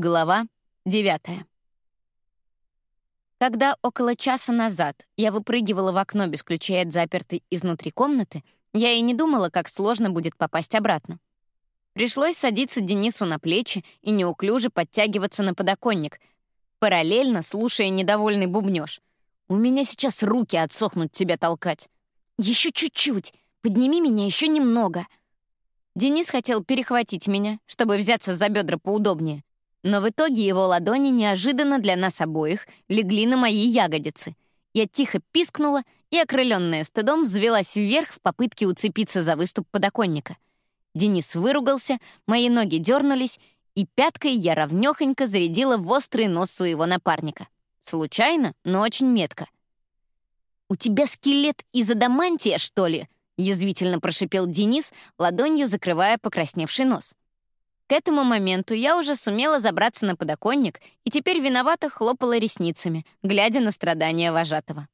Глава 9. Когда около часа назад я выпрыгивала в окно без ключей от запертой изнутри комнаты, я и не думала, как сложно будет попасть обратно. Пришлось садиться Денису на плечи и неуклюже подтягиваться на подоконник, параллельно слушая недовольный бубнёж. «У меня сейчас руки отсохнут тебя толкать». «Еще чуть-чуть. Подними меня еще немного». Денис хотел перехватить меня, чтобы взяться за бедра поудобнее, но в итоге его ладони неожиданно для нас обоих легли на мои ягодицы. Я тихо пискнула и, окрыленная стыдом, взвелась вверх в попытке уцепиться за выступ подоконника. Денис выругался, мои ноги дернулись, и пяткой я ровнёхонько зарядила в острый нос своего напарника. Случайно, но очень метко. «У тебя скелет из адамантия, что ли?» — язвительно прошипел Денис, ладонью закрывая покрасневший нос. К этому моменту я уже сумела забраться на подоконник и теперь виновато хлопала ресницами, глядя на страдания вожатого.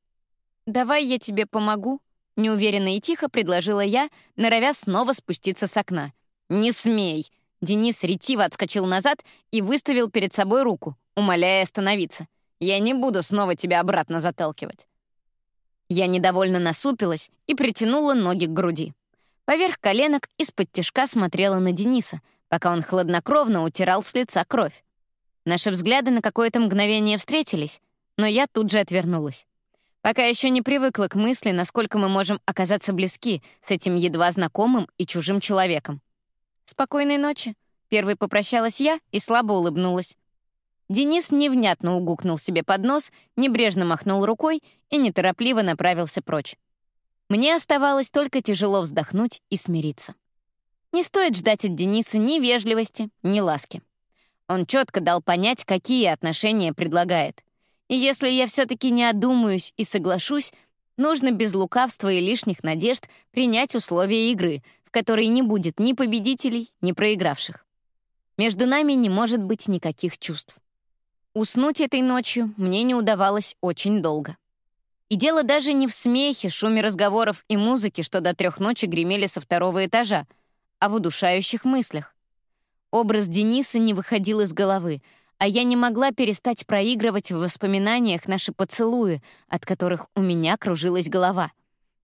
«Давай я тебе помогу», — неуверенно и тихо предложила я, норовя снова спуститься с окна. «Не смей!» Денис ретиво отскочил назад и выставил перед собой руку, умоляя остановиться. «Я не буду снова тебя обратно заталкивать». Я недовольно насупилась и притянула ноги к груди. Поверх коленок из-под тишка смотрела на Дениса — пока он хладнокровно утирал с лица кровь. Наши взгляды на какое-то мгновение встретились, но я тут же отвернулась. Пока еще не привыкла к мысли, насколько мы можем оказаться близки с этим едва знакомым и чужим человеком. «Спокойной ночи», — первой попрощалась я и слабо улыбнулась. Денис невнятно угукнул себе под нос, небрежно махнул рукой и неторопливо направился прочь. Мне оставалось только тяжело вздохнуть и смириться. Не стоит ждать от Дениса ни вежливости, ни ласки. Он четко дал понять, какие отношения предлагает. И если я все-таки не одумаюсь и соглашусь, нужно без лукавства и лишних надежд принять условия игры, в которой не будет ни победителей, ни проигравших. Между нами не может быть никаких чувств. Уснуть этой ночью мне не удавалось очень долго. И дело даже не в смехе, шуме разговоров и музыке, что до трех ночи гремели со второго этажа — а в удушающих мыслях. Образ Дениса не выходил из головы, а я не могла перестать проигрывать в воспоминаниях наши поцелуи, от которых у меня кружилась голова.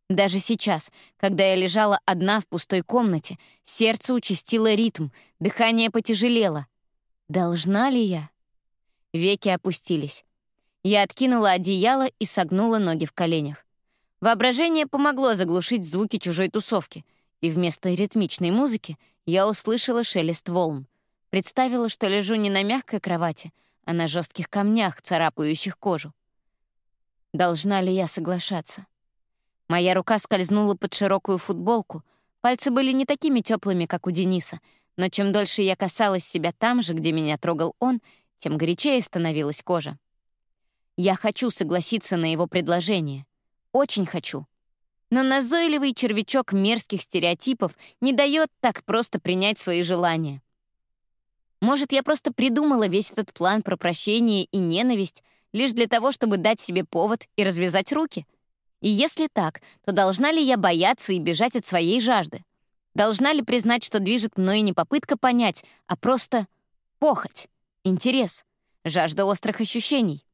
Даже сейчас, когда я лежала одна в пустой комнате, сердце участило ритм, дыхание потяжелело. Должна ли я? Веки опустились. Я откинула одеяло и согнула ноги в коленях. Воображение помогло заглушить звуки чужой тусовки — и вместо ритмичной музыки я услышала шелест волн. Представила, что лежу не на мягкой кровати, а на жестких камнях, царапающих кожу. Должна ли я соглашаться? Моя рука скользнула под широкую футболку. Пальцы были не такими теплыми, как у Дениса, но чем дольше я касалась себя там же, где меня трогал он, тем горячее становилась кожа. Я хочу согласиться на его предложение. Очень хочу но назойливый червячок мерзких стереотипов не дает так просто принять свои желания. Может, я просто придумала весь этот план про прощение и ненависть лишь для того, чтобы дать себе повод и развязать руки? И если так, то должна ли я бояться и бежать от своей жажды? Должна ли признать, что движет мной не попытка понять, а просто похоть, интерес, жажда острых ощущений?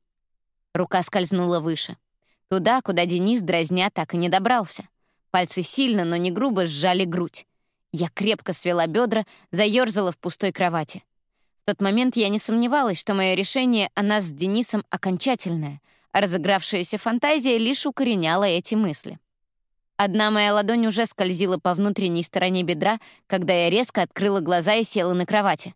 Рука скользнула выше. Туда, куда Денис дразня так и не добрался. Пальцы сильно, но не грубо сжали грудь. Я крепко свела бедра, заерзала в пустой кровати. В тот момент я не сомневалась, что мое решение о нас с Денисом окончательное, а разыгравшаяся фантазия лишь укореняла эти мысли. Одна моя ладонь уже скользила по внутренней стороне бедра, когда я резко открыла глаза и села на кровати.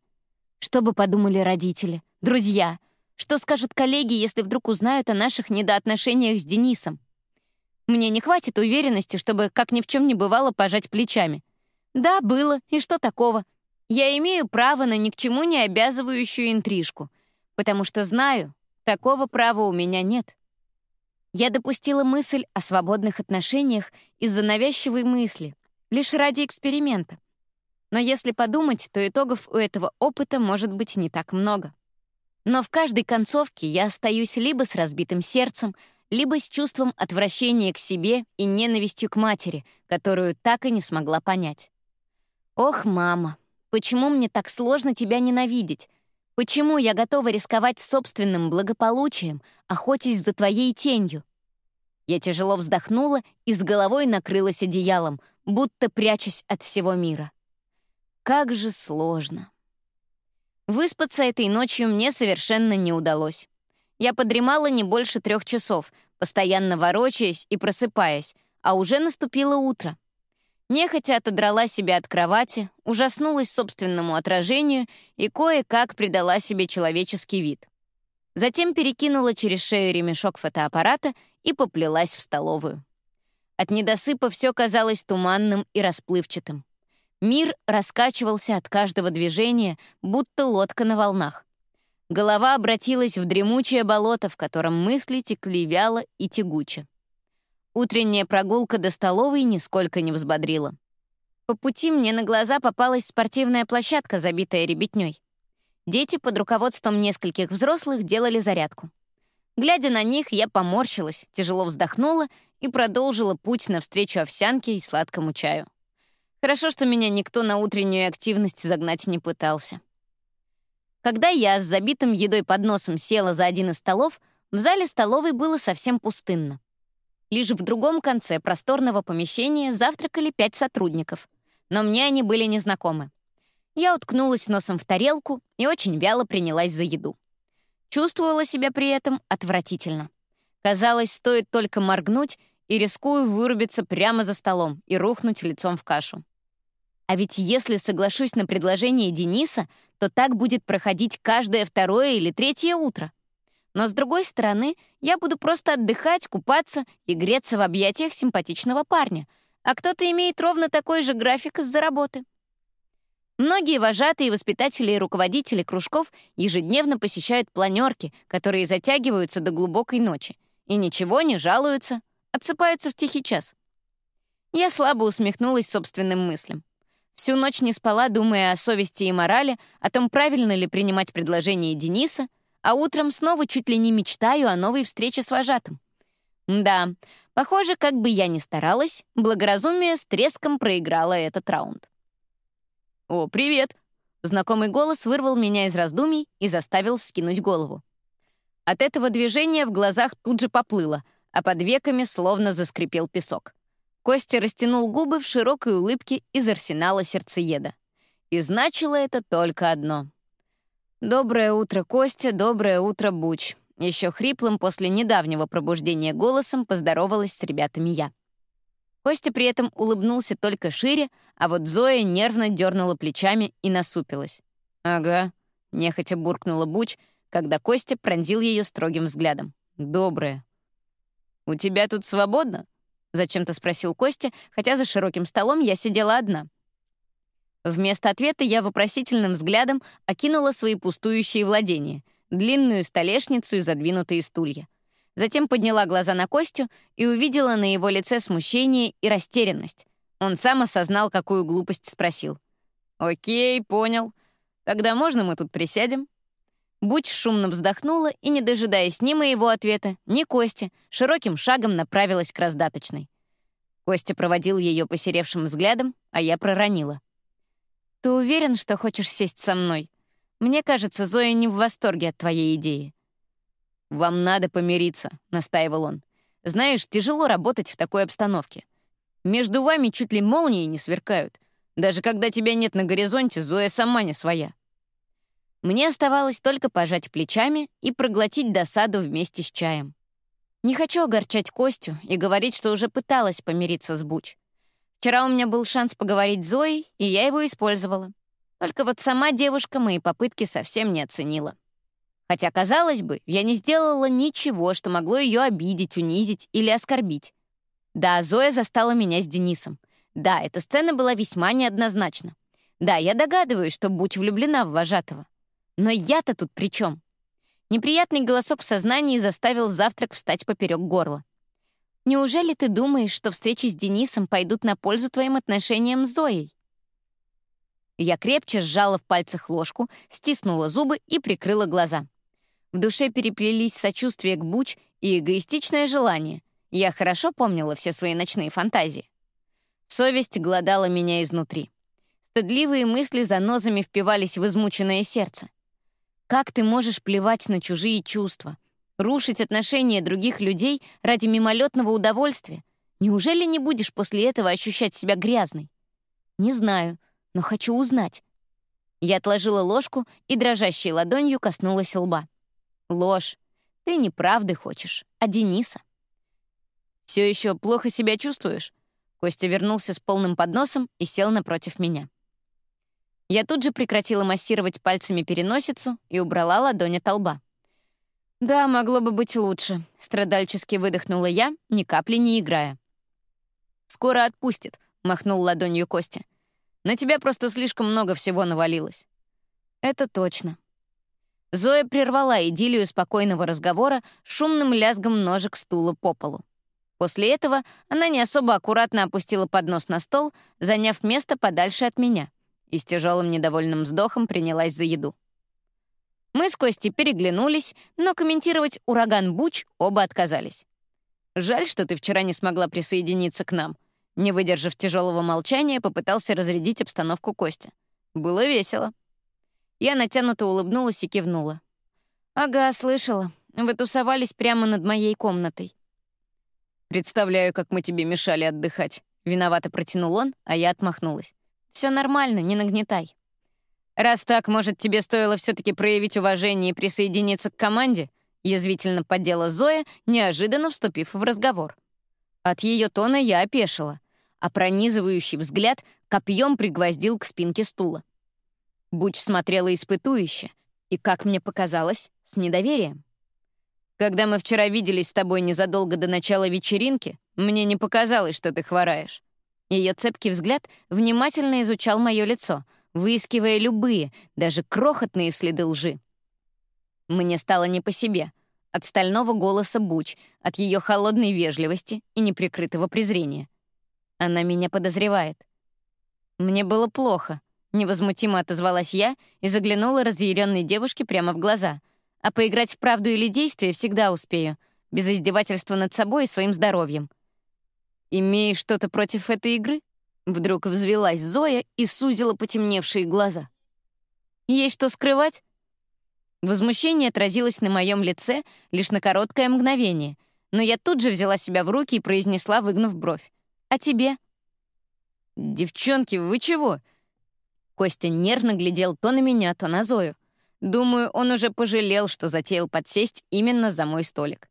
Что бы подумали родители, друзья — что скажут коллеги, если вдруг узнают о наших недоотношениях с Денисом? Мне не хватит уверенности, чтобы, как ни в чем не бывало, пожать плечами. Да, было, и что такого? Я имею право на ни к чему не обязывающую интрижку, потому что знаю, такого права у меня нет. Я допустила мысль о свободных отношениях из-за навязчивой мысли, лишь ради эксперимента. Но если подумать, то итогов у этого опыта может быть не так много. Но в каждой концовке я остаюсь либо с разбитым сердцем, либо с чувством отвращения к себе и ненавистью к матери, которую так и не смогла понять. «Ох, мама, почему мне так сложно тебя ненавидеть? Почему я готова рисковать собственным благополучием, охотясь за твоей тенью? Я тяжело вздохнула и с головой накрылась одеялом, будто прячась от всего мира. Как же сложно. Выспаться этой ночью мне совершенно не удалось. Я подремала не больше трех часов, постоянно ворочаясь и просыпаясь, а уже наступило утро. Нехотя отодрала себя от кровати, ужаснулась собственному отражению и кое-как придала себе человеческий вид. Затем перекинула через шею ремешок фотоаппарата и поплелась в столовую. От недосыпа все казалось туманным и расплывчатым. Мир раскачивался от каждого движения, будто лодка на волнах. Голова обратилась в дремучее болото, в котором мысли текли вяло и тягуче. Утренняя прогулка до столовой нисколько не взбодрила. По пути мне на глаза попалась спортивная площадка, забитая ребятней. Дети под руководством нескольких взрослых делали зарядку. Глядя на них, я поморщилась, тяжело вздохнула и продолжила путь навстречу овсянке и сладкому чаю. Хорошо, что меня никто на утреннюю активность загнать не пытался. Когда я с забитым едой подносом села за один из столов, в зале столовой было совсем пустынно. Лишь в другом конце просторного помещения завтракали пять сотрудников, но мне они были незнакомы. Я уткнулась носом в тарелку и очень вяло принялась за еду. Чувствовала себя при этом отвратительно. Казалось, стоит только моргнуть, и рискую вырубиться прямо за столом и рухнуть лицом в кашу. А ведь если соглашусь на предложение Дениса, то так будет проходить каждое второе или третье утро. Но, с другой стороны, я буду просто отдыхать, купаться и греться в объятиях симпатичного парня, а кто-то имеет ровно такой же график из-за работы. Многие вожатые, воспитатели и руководители кружков ежедневно посещают планерки, которые затягиваются до глубокой ночи, и ничего не жалуются, отсыпаются в тихий час. Я слабо усмехнулась собственным мыслям. Всю ночь не спала, думая о совести и морали, о том, правильно ли принимать предложение Дениса — а утром снова чуть ли не мечтаю о новой встрече с вожатым. Да, похоже, как бы я ни старалась, благоразумие с треском проиграло этот раунд. «О, привет!» Знакомый голос вырвал меня из раздумий и заставил вскинуть голову. От этого движения в глазах тут же поплыло, а под веками словно заскрипел песок. Костя растянул губы в широкой улыбке из арсенала сердцееда. И значило это только одно — «Доброе утро, Костя, доброе утро, Буч». Еще хриплым после недавнего пробуждения голосом поздоровалась с ребятами я. Костя при этом улыбнулся только шире, а вот Зоя нервно дернула плечами и насупилась. «Ага», — нехотя буркнула Буч, когда Костя пронзил ее строгим взглядом. «Доброе». «У тебя тут свободно?» — зачем-то спросил Костя, хотя за широким столом я сидела одна — Вместо ответа я вопросительным взглядом окинула свои пустующие владения, длинную столешницу и задвинутые стулья. Затем подняла глаза на Костю и увидела на его лице смущение и растерянность. Он сам осознал, какую глупость спросил. «Окей, понял. Тогда можно мы тут присядем?» Буч шумно вздохнула и, не дожидаясь ни моего ответа, ни Кости, широким шагом направилась к раздаточной. Костя проводил ее посеревшим взглядом, а я проронила. «Ты уверен, что хочешь сесть со мной? Мне кажется, Зоя не в восторге от твоей идеи». «Вам надо помириться», — настаивал он. «Знаешь, тяжело работать в такой обстановке. Между вами чуть ли молнии не сверкают. Даже когда тебя нет на горизонте, Зоя сама не своя». Мне оставалось только пожать плечами и проглотить досаду вместе с чаем. Не хочу огорчать Костю и говорить, что уже пыталась помириться с Буч. Вчера у меня был шанс поговорить с Зоей, и я его использовала. Только вот сама девушка мои попытки совсем не оценила. Хотя, казалось бы, я не сделала ничего, что могло ее обидеть, унизить или оскорбить. Да, Зоя застала меня с Денисом. Да, эта сцена была весьма неоднозначна. Да, я догадываюсь, что будь влюблена в вожатого. Но я-то тут при чем? Неприятный голосок в сознании заставил завтрак встать поперек горла. Неужели ты думаешь, что встречи с Денисом пойдут на пользу твоим отношениям с Зоей?» Я крепче сжала в пальцах ложку, стиснула зубы и прикрыла глаза. В душе переплелись сочувствие к Буч и эгоистичное желание. Я хорошо помнила все свои ночные фантазии. Совесть глодала меня изнутри. Стыдливые мысли за нозами впивались в измученное сердце. Как ты можешь плевать на чужие чувства, рушить отношения других людей ради мимолетного удовольствия? Неужели не будешь после этого ощущать себя грязной? Не знаю, но хочу узнать. Я отложила ложку и дрожащей ладонью коснулась лба. Ложь. Ты не правды хочешь, а Дениса. Все еще плохо себя чувствуешь? Костя вернулся с полным подносом и сел напротив меня. Я тут же прекратила массировать пальцами переносицу и убрала ладонь от лба. «Да, могло бы быть лучше», — страдальчески выдохнула я, ни капли не играя. «Скоро отпустит», — махнул ладонью Костя. «На тебя просто слишком много всего навалилось». «Это точно». Зоя прервала идиллию спокойного разговора шумным лязгом ножек стула по полу. После этого она не особо аккуратно опустила поднос на стол, заняв место подальше от меня, и с тяжелым недовольным вздохом принялась за еду. Мы с Костей переглянулись, но комментировать ураган Буч оба отказались. Жаль, что ты вчера не смогла присоединиться к нам. Не выдержав тяжелого молчания, попытался разрядить обстановку Костя. Было весело. Я натянуто улыбнулась и кивнула. «Ага, слышала. Вы тусовались прямо над моей комнатой». «Представляю, как мы тебе мешали отдыхать». Виновато протянул он, а я отмахнулась. Все нормально, не нагнетай». «Раз так, может, тебе стоило все таки проявить уважение и присоединиться к команде?» Язвительно поддела Зоя, неожиданно вступив в разговор. От ее тона я опешила, а пронизывающий взгляд копьем пригвоздил к спинке стула. Буч смотрела испытующе и, как мне показалось, с недоверием. «Когда мы вчера виделись с тобой незадолго до начала вечеринки, мне не показалось, что ты хвораешь». Ее цепкий взгляд внимательно изучал мое лицо, выискивая любые, даже крохотные следы лжи. Мне стало не по себе. От стального голоса Буч, от ее холодной вежливости и неприкрытого презрения. Она меня подозревает. Мне было плохо. Невозмутимо отозвалась я и заглянула разъяренной девушке прямо в глаза. А поиграть в правду или действие всегда успею, без издевательства над собой и своим здоровьем. «Имеешь что-то против этой игры?» Вдруг взвелась Зоя и сузила потемневшие глаза. «Есть что скрывать?» Возмущение отразилось на моем лице лишь на короткое мгновение, но я тут же взяла себя в руки и произнесла, выгнув бровь. «А тебе?» «Девчонки, вы чего?» Костя нервно глядел то на меня, то на Зою. Думаю, он уже пожалел, что затеял подсесть именно за мой столик.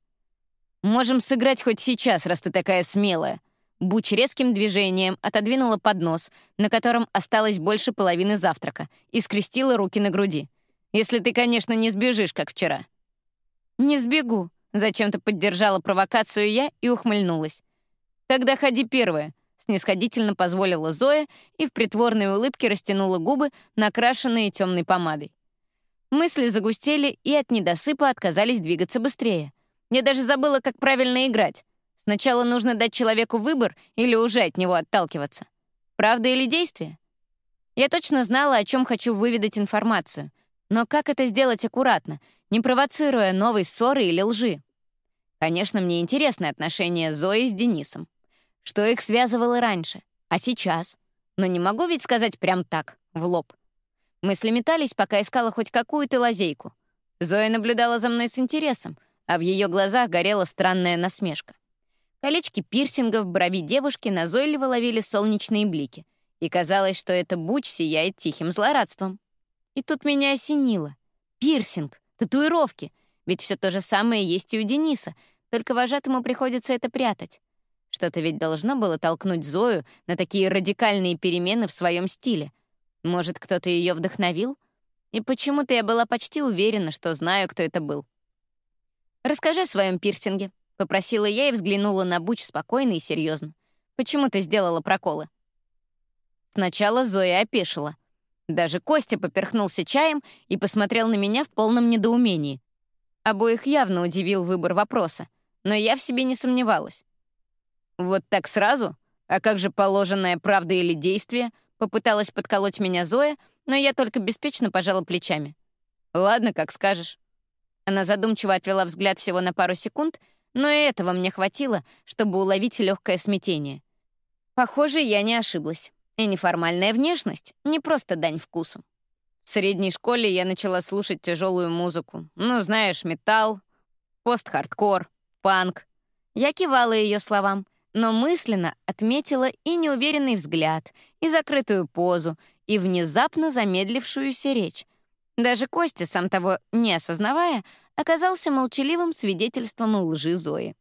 «Можем сыграть хоть сейчас, раз ты такая смелая». Буч резким движением отодвинула поднос, на котором осталось больше половины завтрака, и скрестила руки на груди. Если ты, конечно, не сбежишь, как вчера». «Не сбегу», — зачем-то поддержала провокацию я и ухмыльнулась. «Тогда ходи первая», — снисходительно позволила Зоя и в притворной улыбке растянула губы, накрашенные темной помадой. Мысли загустели и от недосыпа отказались двигаться быстрее. Я даже забыла, как правильно играть. Сначала нужно дать человеку выбор или уже от него отталкиваться. Правда или действие? Я точно знала, о чем хочу выведать информацию, но как это сделать аккуратно, не провоцируя новой ссоры или лжи? Конечно, мне интересны отношения Зои с Денисом. Что их связывало раньше, а сейчас? Но не могу ведь сказать прям так, в лоб. Мысли метались, пока искала хоть какую-то лазейку. Зоя наблюдала за мной с интересом, а в ее глазах горела странная насмешка. Колечки пирсингов в брови девушки назойливо ловили солнечные блики, и казалось, что эта буч сияет тихим злорадством. И тут меня осенило. Пирсинг, татуировки. Ведь все то же самое есть и у Дениса, только вожатому приходится это прятать. Что-то ведь должно было толкнуть Зою на такие радикальные перемены в своем стиле. Может, кто-то ее вдохновил? И почему-то я была почти уверена, что знаю, кто это был. «Расскажи о своем пирсинге», — попросила я и взглянула на Буч спокойно и серьезно. «Почему ты сделала проколы?» Сначала Зоя опешила — даже Костя поперхнулся чаем и посмотрел на меня в полном недоумении. Обоих явно удивил выбор вопроса, но я в себе не сомневалась. «Вот так сразу? А как же положенная правда или действие?» Попыталась подколоть меня Зоя, но я только беспечно пожала плечами. «Ладно, как скажешь». Она задумчиво отвела взгляд всего на пару секунд, но и этого мне хватило, чтобы уловить легкое смятение. Похоже, я не ошиблась. И неформальная внешность — не просто дань вкусу. В средней школе я начала слушать тяжелую музыку. Ну, знаешь, металл, пост-хардкор, панк. Я кивала ее словам, но мысленно отметила и неуверенный взгляд, и закрытую позу, и внезапно замедлившуюся речь. Даже Костя, сам того не осознавая, оказался молчаливым свидетельством лжи Зои.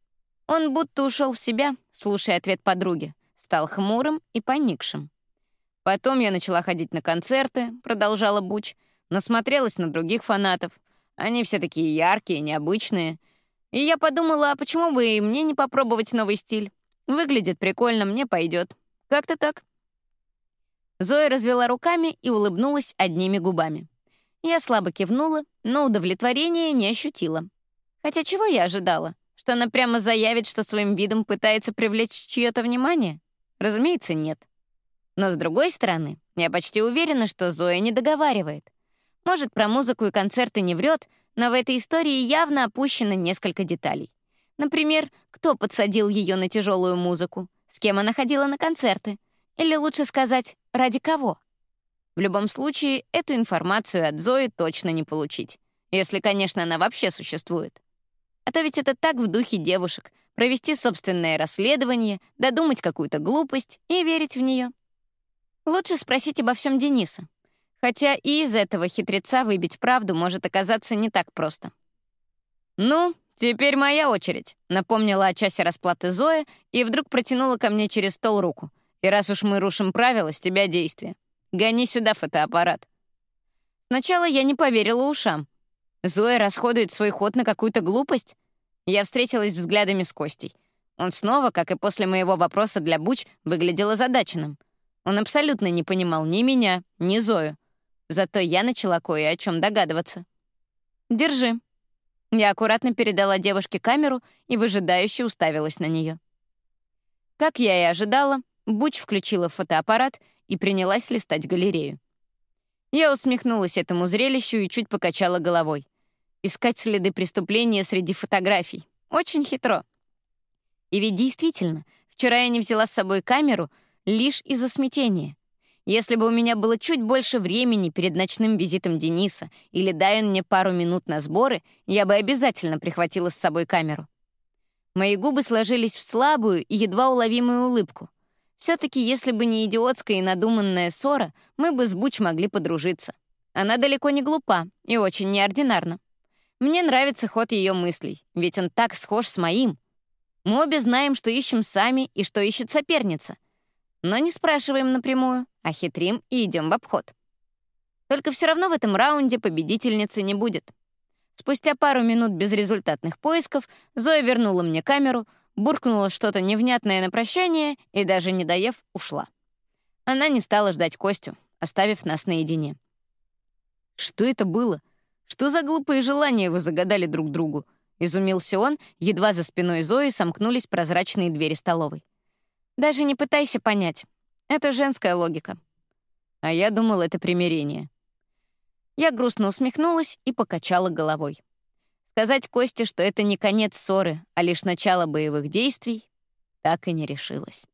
Он будто ушел в себя, слушая ответ подруги, стал хмурым и поникшим. Потом я начала ходить на концерты, продолжала Буч, насмотрелась на других фанатов. Они все такие яркие, необычные. И я подумала, а почему бы и мне не попробовать новый стиль? Выглядит прикольно, мне пойдет. Как-то так. Зоя развела руками и улыбнулась одними губами. Я слабо кивнула, но удовлетворения не ощутила. Хотя чего я ожидала? Что она прямо заявит, что своим видом пытается привлечь чье-то внимание? Разумеется, нет. Но с другой стороны, я почти уверена, что Зоя не договаривает. Может, про музыку и концерты не врет, но в этой истории явно опущено несколько деталей. Например, кто подсадил ее на тяжелую музыку, с кем она ходила на концерты, или лучше сказать, ради кого. В любом случае, эту информацию от Зои точно не получить, если, конечно, она вообще существует. А то ведь это так в духе девушек — провести собственное расследование, додумать какую-то глупость и верить в нее. Лучше спросить обо всем Дениса. Хотя и из этого хитреца выбить правду может оказаться не так просто. «Ну, теперь моя очередь», — напомнила о часе расплаты Зоя и вдруг протянула ко мне через стол руку. «И раз уж мы рушим правила, с тебя действия. Гони сюда фотоаппарат». Сначала я не поверила ушам. Зоя расходует свой ход на какую-то глупость. Я встретилась взглядами с Костей. Он снова, как и после моего вопроса для Буч, выглядел озадаченным — он абсолютно не понимал ни меня, ни Зою. Зато я начала кое о чем догадываться. «Держи». Я аккуратно передала девушке камеру и выжидающе уставилась на нее. Как я и ожидала, Буч включила фотоаппарат и принялась листать галерею. Я усмехнулась этому зрелищу и чуть покачала головой. Искать следы преступления среди фотографий. Очень хитро. И ведь действительно, вчера я не взяла с собой камеру — лишь из-за смятения. Если бы у меня было чуть больше времени перед ночным визитом Дениса или дай он мне пару минут на сборы, я бы обязательно прихватила с собой камеру. Мои губы сложились в слабую и едва уловимую улыбку. Все-таки, если бы не идиотская и надуманная ссора, мы бы с Буч могли подружиться. Она далеко не глупа и очень неординарна. Мне нравится ход ее мыслей, ведь он так схож с моим. Мы обе знаем, что ищем сами и что ищет соперница — но не спрашиваем напрямую, а хитрим и идем в обход. Только все равно в этом раунде победительницы не будет. Спустя пару минут безрезультатных поисков Зоя вернула мне камеру, буркнула что-то невнятное на прощание и, даже не доев, ушла. Она не стала ждать Костю, оставив нас наедине. «Что это было? Что за глупые желания вы загадали друг другу?» — изумился он, едва за спиной Зои сомкнулись прозрачные двери столовой. Даже не пытайся понять. Это женская логика. А я думал, это примирение. Я грустно усмехнулась и покачала головой. Сказать Косте, что это не конец ссоры, а лишь начало боевых действий, так и не решилась.